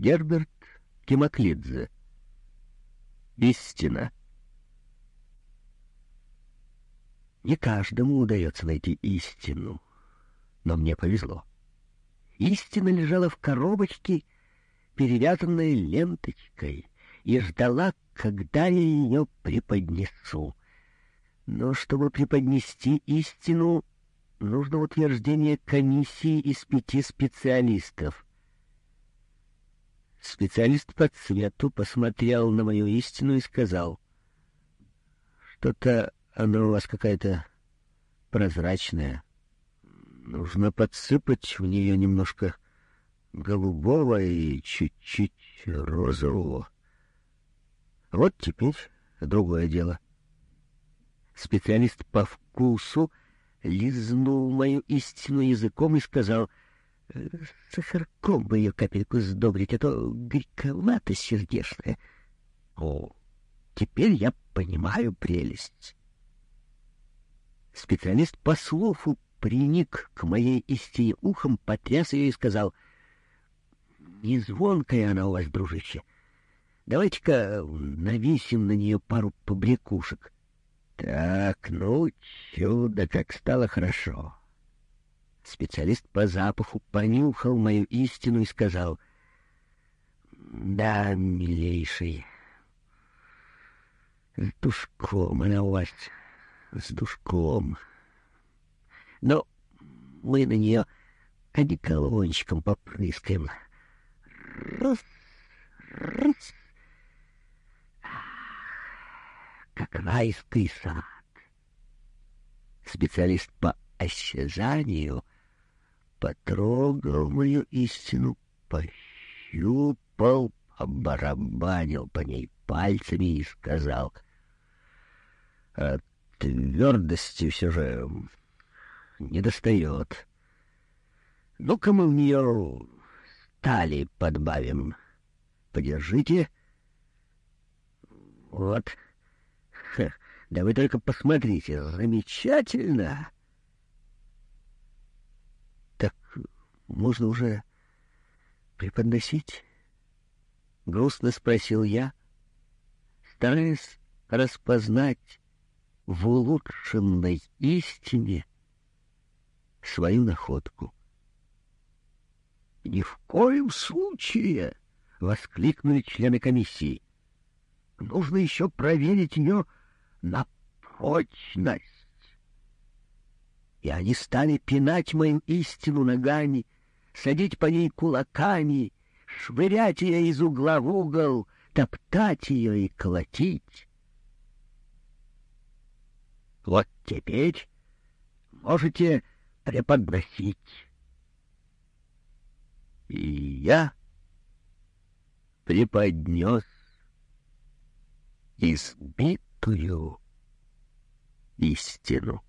Герберт Кемаклидзе. Истина. Не каждому удается найти истину, но мне повезло. Истина лежала в коробочке, перевязанной ленточкой, и ждала, когда я ее преподнесу. Но чтобы преподнести истину, нужно утверждение комиссии из пяти специалистов. Специалист по цвету посмотрел на мою истину и сказал, «Что-то она у вас какая-то прозрачная. Нужно подсыпать в нее немножко голубого и чуть-чуть розового. Вот теперь другое дело. Специалист по вкусу лизнул мою истину языком и сказал, «Э, «Сахарком бы ее капельку сдобрить, а то горьковато сердечное». О, теперь я понимаю прелесть. Специалист по слову приник к моей истине ухом, потряс ее и сказал, «Не звонкая она у вас, дружище. Давайте-ка навесим на нее пару побрякушек». Так, ну, чудо, как стало хорошо. Специалист по запаху понюхал мою истину и сказал, «Да, милейший, с душком она у вас с душком. Но мы на нее одеколончиком попрыскаем. Раз, раз. Как райский сад. Специалист по осязанию потрогал мою истину, пощупал, обарабанил по ней пальцами и сказал — от твердости все же не достает. Ну-ка мы в нее стали подбавим. Подержите. Вот. Ха, да вы только посмотрите, замечательно. Так можно уже преподносить? Грустно спросил я, стараясь распознать в улучшенной истине свою находку. — Ни в коем случае! — воскликнули члены комиссии. — Нужно еще проверить ее на прочность. И они стали пинать мою истину ногами, садить по ней кулаками, швырять ее из угла в угол, топтать ее и колотить. Вот теперь можете преподносить. И я преподнес избитую истину.